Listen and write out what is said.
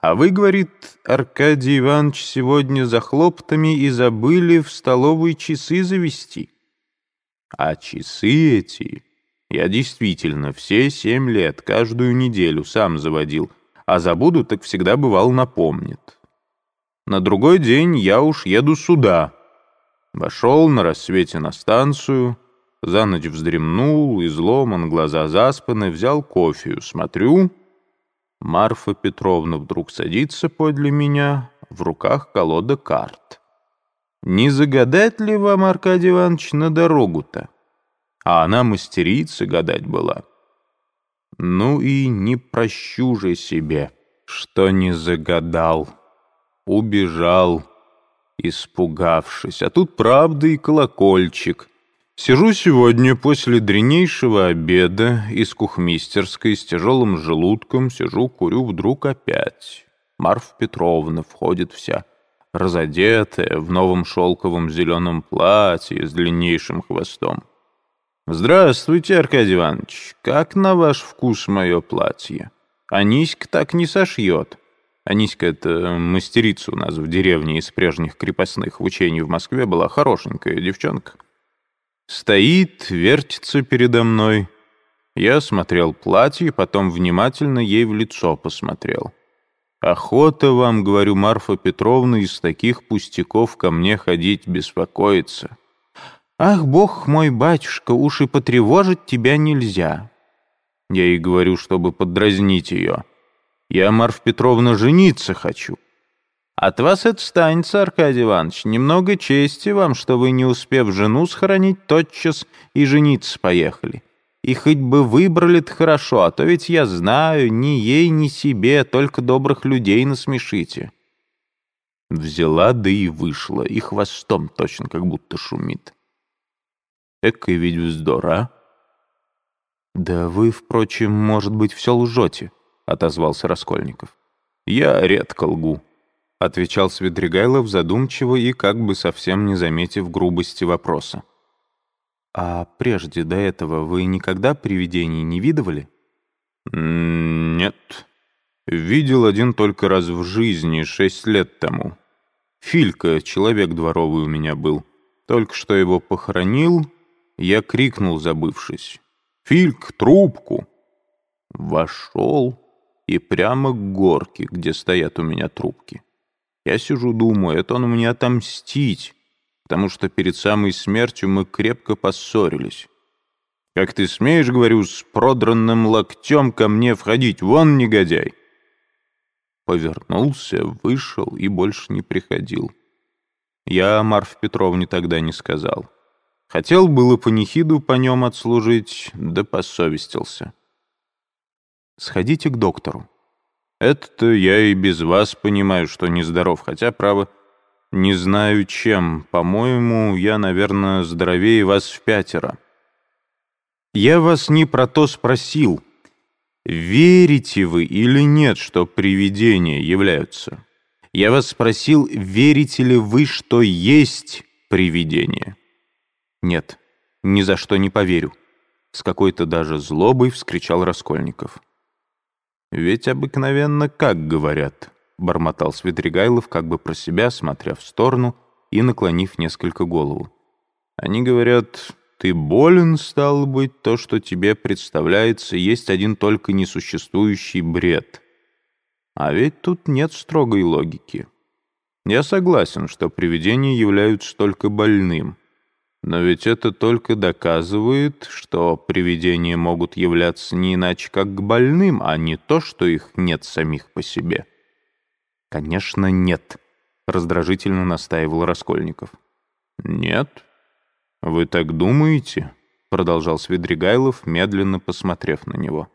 А вы, говорит, Аркадий Иванович, сегодня за хлоптами и забыли в столовой часы завести. А часы эти я действительно все семь лет, каждую неделю сам заводил, а забуду, так всегда бывал напомнит. На другой день я уж еду сюда. Вошел на рассвете на станцию, за ночь вздремнул, изломан, глаза заспаны, взял кофею, смотрю... Марфа Петровна вдруг садится подле меня, в руках колода карт. Не загадать ли вам, Аркадий Иванович, на дорогу-то? А она мастерица гадать была. Ну и не прощу же себе, что не загадал. Убежал, испугавшись. А тут правда и колокольчик — Сижу сегодня после дренейшего обеда из кухмистерской с тяжелым желудком, сижу, курю, вдруг опять. Марф Петровна входит вся, разодетая, в новом шелковом зеленом платье с длиннейшим хвостом. «Здравствуйте, Аркадий Иванович. Как на ваш вкус мое платье? Аниська так не сошьет». Аниська — это мастерица у нас в деревне из прежних крепостных. В учении в Москве была хорошенькая девчонка. Стоит, вертится передо мной. Я смотрел платье, потом внимательно ей в лицо посмотрел. «Охота вам, — говорю, Марфа Петровна, — из таких пустяков ко мне ходить беспокоиться. Ах, бог мой батюшка, уж и потревожить тебя нельзя». Я ей говорю, чтобы подразнить ее. «Я, Марфа Петровна, жениться хочу». От вас отстанется, Аркадий Иванович. Немного чести вам, что вы, не успев жену схоронить, тотчас и жениться поехали. И хоть бы выбрали-то хорошо, а то ведь я знаю, ни ей, ни себе, только добрых людей насмешите». Взяла, да и вышла, и хвостом точно как будто шумит. Экой ведь вздор, а? «Да вы, впрочем, может быть, все лжете», — отозвался Раскольников. «Я редко лгу», — отвечал Свидригайлов задумчиво и как бы совсем не заметив грубости вопроса. «А прежде до этого вы никогда привидений не видывали?» «Нет. Видел один только раз в жизни, шесть лет тому. Филька, человек дворовый у меня был. Только что его похоронил, я крикнул, забывшись. «Фильк, трубку!» Вошел и прямо к горке, где стоят у меня трубки. Я сижу, думаю, это он мне отомстить, потому что перед самой смертью мы крепко поссорились. Как ты смеешь, говорю, с продранным локтем ко мне входить, вон негодяй. Повернулся, вышел и больше не приходил. Я Марф Петровне тогда не сказал. Хотел было панихиду по нем отслужить, да посовестился. «Сходите к доктору», это-то я и без вас понимаю, что нездоров, хотя, право, не знаю чем. По-моему, я, наверное, здоровее вас в пятеро. Я вас не про то спросил. Верите вы или нет, что привидения являются? Я вас спросил, верите ли вы, что есть привидение? Нет, ни за что не поверю. С какой-то даже злобой вскричал Раскольников. «Ведь обыкновенно как говорят», — бормотал Свидригайлов как бы про себя, смотря в сторону и наклонив несколько голову. «Они говорят, ты болен, стал быть, то, что тебе представляется, есть один только несуществующий бред. А ведь тут нет строгой логики. Я согласен, что привидения являются только больным». Но ведь это только доказывает, что привидения могут являться не иначе как к больным, а не то, что их нет самих по себе. «Конечно, нет», — раздражительно настаивал Раскольников. «Нет? Вы так думаете?» — продолжал Свидригайлов, медленно посмотрев на него.